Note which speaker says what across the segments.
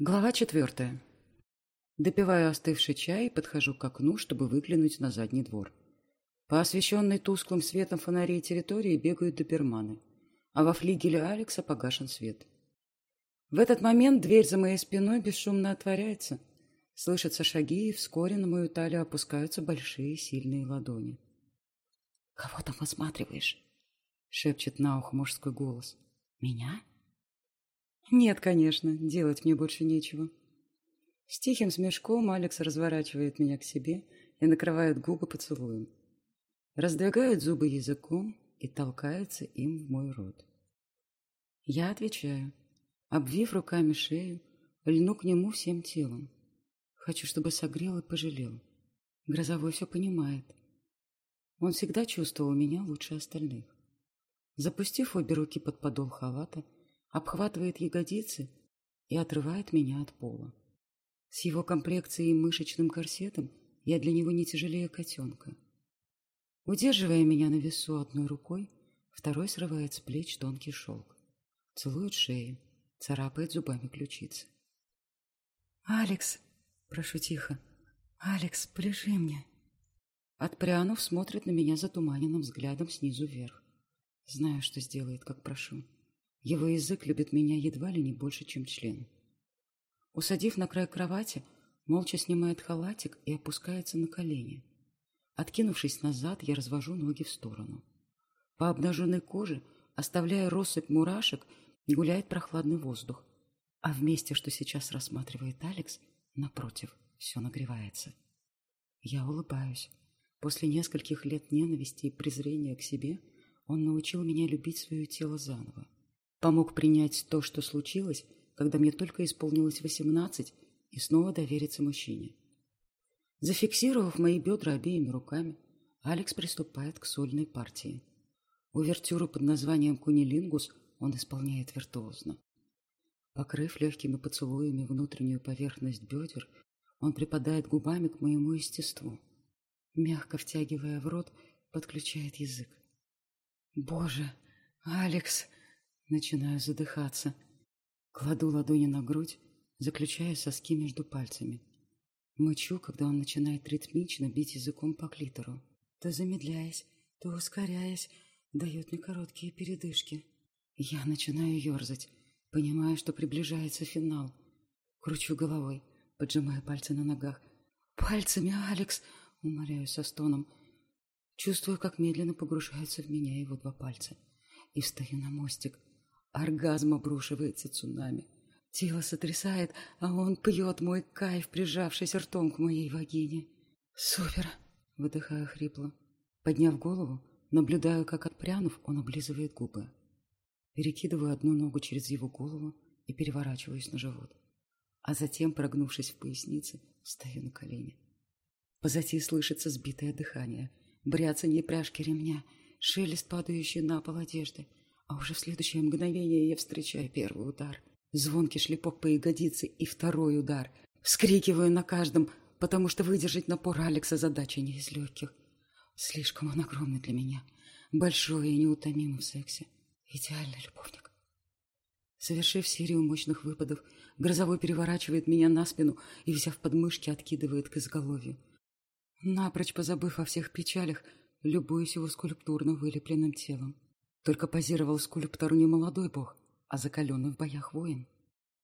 Speaker 1: Глава четвертая. Допиваю остывший чай подхожу к окну, чтобы выглянуть на задний двор. По освещенной тусклым светом фонарей территории бегают доберманы, а во флигеле Алекса погашен свет. В этот момент дверь за моей спиной бесшумно отворяется. Слышатся шаги, и вскоре на мою талию опускаются большие сильные ладони. «Кого там осматриваешь?» — шепчет на ухо мужской голос. «Меня?» Нет, конечно, делать мне больше нечего. С тихим смешком Алекс разворачивает меня к себе и накрывает губы поцелуем. Раздвигает зубы языком и толкается им в мой рот. Я отвечаю, обвив руками шею, льну к нему всем телом. Хочу, чтобы согрел и пожалел. Грозовой все понимает. Он всегда чувствовал меня лучше остальных. Запустив обе руки под подол халата, обхватывает ягодицы и отрывает меня от пола. С его комплекцией и мышечным корсетом я для него не тяжелее котенка. Удерживая меня на весу одной рукой, второй срывает с плеч тонкий шелк. Целует шею, царапает зубами ключицы. «Алекс!» — прошу тихо. «Алекс, прижи мне!» Отпрянув, смотрит на меня затуманенным взглядом снизу вверх. Знаю, что сделает, как прошу. Его язык любит меня едва ли не больше, чем член. Усадив на край кровати, молча снимает халатик и опускается на колени. Откинувшись назад, я развожу ноги в сторону. По обнаженной коже, оставляя россыпь мурашек, гуляет прохладный воздух. А в месте, что сейчас рассматривает Алекс, напротив, все нагревается. Я улыбаюсь. После нескольких лет ненависти и презрения к себе он научил меня любить свое тело заново. Помог принять то, что случилось, когда мне только исполнилось восемнадцать, и снова довериться мужчине. Зафиксировав мои бедра обеими руками, Алекс приступает к сольной партии. Увертюру под названием «Кунилингус» он исполняет виртуозно. Покрыв легкими поцелуями внутреннюю поверхность бедер, он припадает губами к моему естеству. Мягко втягивая в рот, подключает язык. «Боже, Алекс!» Начинаю задыхаться. Кладу ладони на грудь, заключая соски между пальцами. Мычу, когда он начинает ритмично бить языком по клитору. То замедляясь, то ускоряясь, дает мне короткие передышки. Я начинаю ерзать, понимая, что приближается финал. Кручу головой, поджимая пальцы на ногах. «Пальцами, Алекс!» — умоляю со стоном. Чувствую, как медленно погружаются в меня его два пальца. И встаю на мостик — Оргазм обрушивается цунами. Тело сотрясает, а он пьет мой кайф, прижавшись ртом к моей вагине. «Супер!» — выдыхаю хрипло. Подняв голову, наблюдаю, как, отпрянув, он облизывает губы. Перекидываю одну ногу через его голову и переворачиваюсь на живот. А затем, прогнувшись в пояснице, стою на колени. Позади слышится сбитое дыхание, бряцанье пряжки ремня, шелест падающей на пол одежды — а уже в следующее мгновение я встречаю первый удар. Звонкий шлепок по ягодице и второй удар. Вскрикиваю на каждом, потому что выдержать напор Алекса задача не из легких. Слишком он огромный для меня. Большой и неутомимый в сексе. Идеальный любовник. Совершив серию мощных выпадов, Грозовой переворачивает меня на спину и, взяв подмышки, откидывает к изголовью. Напрочь позабыв о всех печалях, любуюсь его скульптурно вылепленным телом. Только позировал скульптору не молодой бог, а закаленный в боях воин.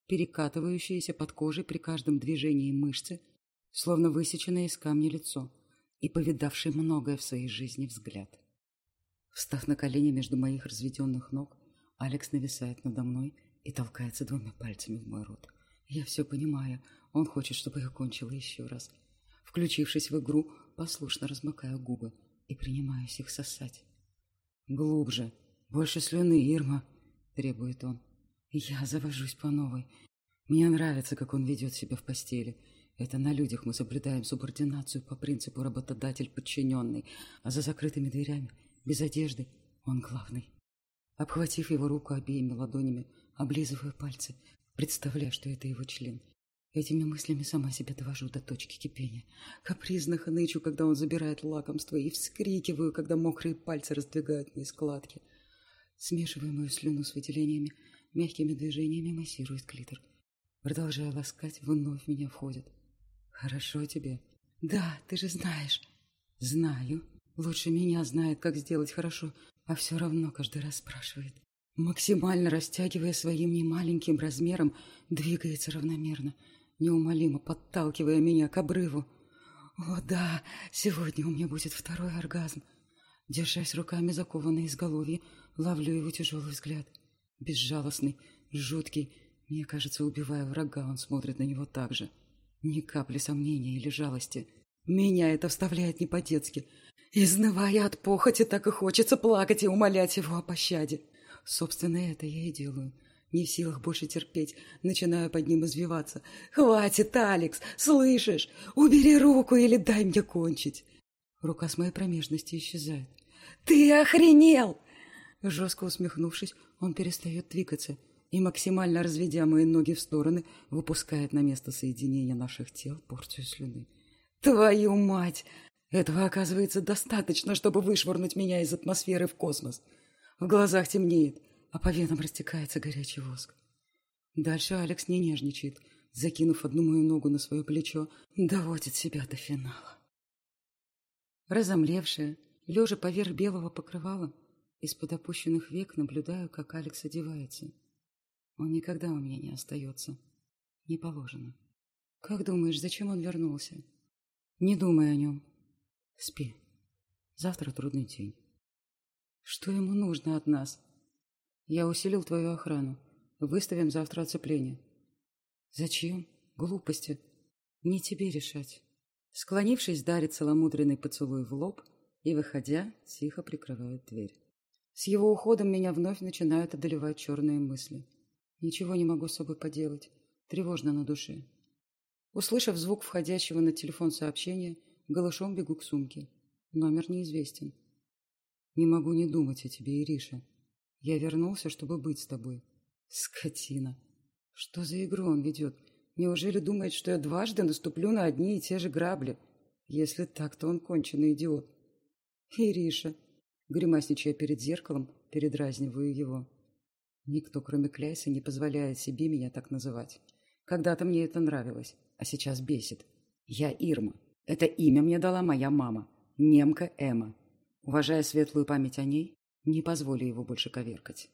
Speaker 1: Перекатывающиеся под кожей при каждом движении мышцы, словно высеченное из камня лицо и повидавший многое в своей жизни взгляд. Встав на колени между моих разведенных ног, Алекс нависает надо мной и толкается двумя пальцами в мой рот. Я все понимаю, он хочет, чтобы я кончила еще раз. Включившись в игру, послушно размыкаю губы и принимаюсь их сосать. Глубже, «Больше слюны, Ирма!» — требует он. Я завожусь по новой. Мне нравится, как он ведет себя в постели. Это на людях мы соблюдаем субординацию по принципу работодатель-подчиненный, а за закрытыми дверями, без одежды, он главный. Обхватив его руку обеими ладонями, облизываю пальцы, представляя, что это его член. Этими мыслями сама себя довожу до точки кипения. Капризно хнычу, когда он забирает лакомство, и вскрикиваю, когда мокрые пальцы раздвигают мои складки — Смешивая мою слюну с выделениями, мягкими движениями массирует клитор. Продолжая ласкать, вновь меня входит. Хорошо тебе. Да, ты же знаешь. Знаю. Лучше меня знает, как сделать хорошо, а все равно каждый раз спрашивает. Максимально растягивая своим немаленьким размером, двигается равномерно, неумолимо подталкивая меня к обрыву. О да, сегодня у меня будет второй оргазм. Держась руками закованной изголовье, ловлю его тяжелый взгляд. Безжалостный, жуткий. Мне кажется, убивая врага, он смотрит на него так же. Ни капли сомнения или жалости. Меня это вставляет не по-детски. Изнывая от похоти, так и хочется плакать и умолять его о пощаде. Собственно, это я и делаю. Не в силах больше терпеть, начинаю под ним извиваться. «Хватит, Алекс! Слышишь? Убери руку или дай мне кончить!» Рука с моей промежности исчезает. «Ты охренел!» Жестко усмехнувшись, он перестает двигаться и, максимально разведя мои ноги в стороны, выпускает на место соединения наших тел порцию слюны. «Твою мать! Этого, оказывается, достаточно, чтобы вышвырнуть меня из атмосферы в космос. В глазах темнеет, а по венам растекается горячий воск. Дальше Алекс не нежничает, закинув одну мою ногу на свое плечо, доводит себя до финала. Разомлевшая, лежа поверх белого покрывала, из-под опущенных век наблюдаю, как Алекс одевается. Он никогда у меня не остается. Не положено. Как думаешь, зачем он вернулся? Не думай о нем. Спи. Завтра трудный день. Что ему нужно от нас? Я усилил твою охрану. Выставим завтра оцепление. Зачем? Глупости. Не тебе решать. Склонившись, дарит целомудренный поцелуй в лоб и, выходя, тихо прикрывает дверь. С его уходом меня вновь начинают одолевать черные мысли. Ничего не могу с собой поделать. Тревожно на душе. Услышав звук входящего на телефон сообщения, голышом бегу к сумке. Номер неизвестен. Не могу не думать о тебе, Ириша. Я вернулся, чтобы быть с тобой. Скотина. Что за игру он ведет? Неужели думает, что я дважды наступлю на одни и те же грабли? Если так, то он конченый идиот. Ириша. Гримасничая перед зеркалом, передразниваю его. Никто, кроме Кляйса, не позволяет себе меня так называть. Когда-то мне это нравилось, а сейчас бесит. Я Ирма. Это имя мне дала моя мама. Немка Эма. Уважая светлую память о ней, не позволю его больше коверкать.